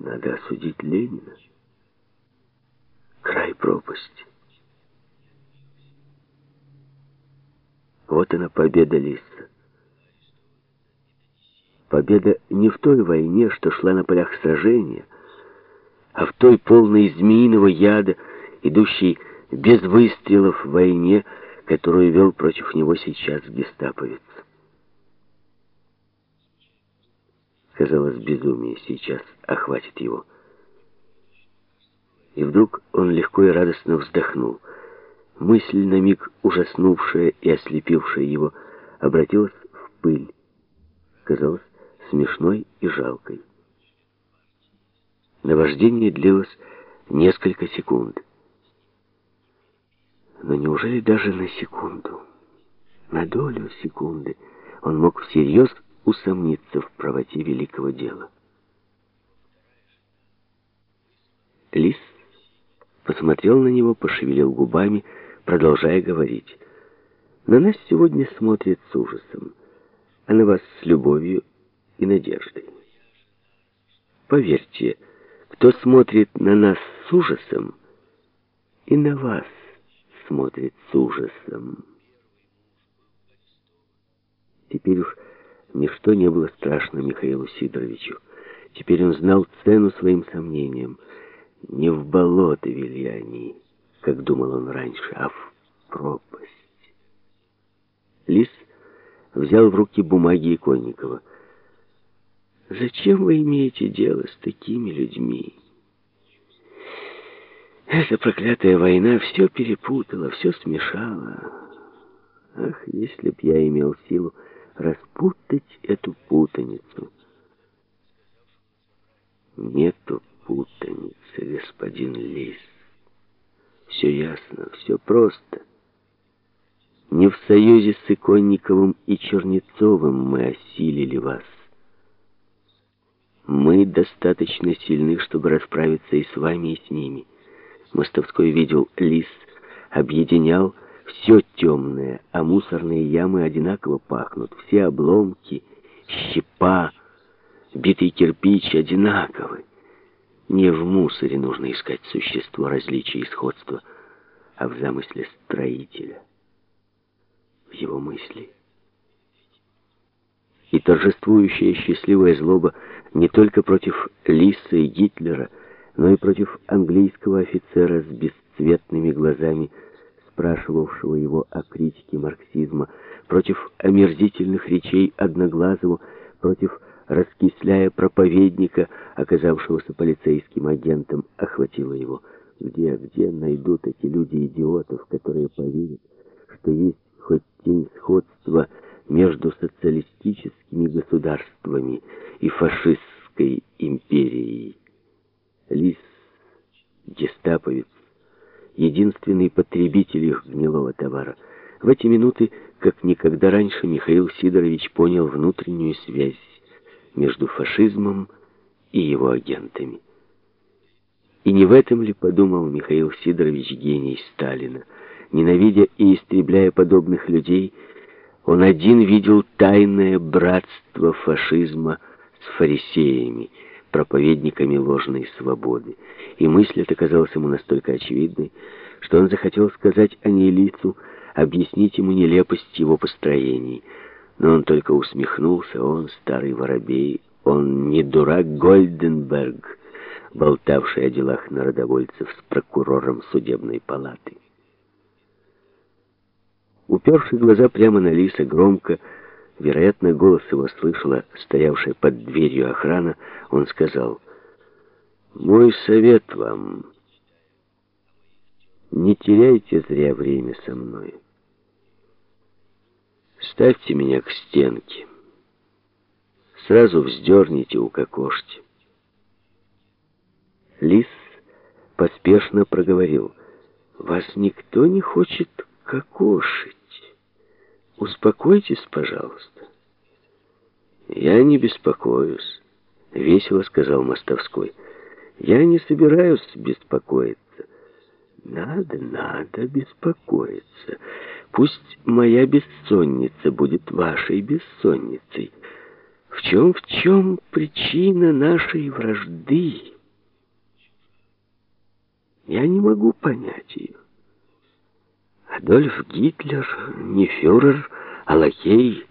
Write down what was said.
Надо осудить Ленина. Край пропасти. Вот она победа Лиса. Победа не в той войне, что шла на полях сражения, а в той полной змеиного яда, идущей без выстрелов в войне, которую вел против него сейчас гестаповец. Казалось, безумие сейчас охватит его. И вдруг он легко и радостно вздохнул. Мысль, на миг ужаснувшая и ослепившая его, обратилась в пыль. Казалось, смешной и жалкой. Наваждение длилось несколько секунд. Но неужели даже на секунду, на долю секунды, он мог всерьез усомниться в правоте великого дела? Лис посмотрел на него, пошевелил губами, продолжая говорить. «На нас сегодня смотрят с ужасом, а на вас с любовью и надеждой. Поверьте, кто смотрит на нас с ужасом, и на вас смотрит с ужасом. Теперь уж ничто не было страшно Михаилу Сидоровичу. Теперь он знал цену своим сомнениям. Не в болото вели они, как думал он раньше, а в пропасть. Лис взял в руки бумаги Иконникова. Зачем вы имеете дело с такими людьми? Эта проклятая война все перепутала, все смешала. Ах, если б я имел силу распутать эту путаницу. Нету путаницы, господин Лис. Все ясно, все просто. Не в союзе с Иконниковым и Чернецовым мы осилили вас. Мы достаточно сильны, чтобы расправиться и с вами, и с ними. Мостовской видел лис, объединял все темное, а мусорные ямы одинаково пахнут. Все обломки, щепа, битый кирпич одинаковы. Не в мусоре нужно искать существо различия и сходства, а в замысле строителя, в его мысли. И торжествующая счастливая злоба не только против Лиса и Гитлера, но и против английского офицера с бесцветными глазами, спрашивавшего его о критике марксизма, против омерзительных речей Одноглазого, против раскисляя проповедника, оказавшегося полицейским агентом, охватило его. Где, где найдут эти люди идиотов, которые поверят, что есть хоть тень сходства между социалистическими государствами и фашистской империей. Лис, гестаповец, единственный потребитель их гнилого товара. В эти минуты, как никогда раньше, Михаил Сидорович понял внутреннюю связь между фашизмом и его агентами. И не в этом ли подумал Михаил Сидорович гений Сталина, ненавидя и истребляя подобных людей, он один видел тайное братство фашизма с фарисеями, проповедниками ложной свободы. И мысль эта казалась ему настолько очевидной, что он захотел сказать о ней лицу, объяснить ему нелепость его построений. Но он только усмехнулся, он старый воробей, он не дурак Гольденберг, болтавший о делах народовольцев с прокурором судебной палаты. Уперший глаза прямо на Лиса, громко, вероятно, голос его слышала стоявшая под дверью охрана, он сказал, «Мой совет вам, не теряйте зря время со мной. Ставьте меня к стенке, сразу вздерните, укокошьте». Лис поспешно проговорил, «Вас никто не хочет кокошить». Успокойтесь, пожалуйста. Я не беспокоюсь, весело сказал Мостовской. Я не собираюсь беспокоиться. Надо, надо беспокоиться. Пусть моя бессонница будет вашей бессонницей. В чем, в чем причина нашей вражды? Я не могу понять ее. Адольф Гитлер не фюрер, а лакей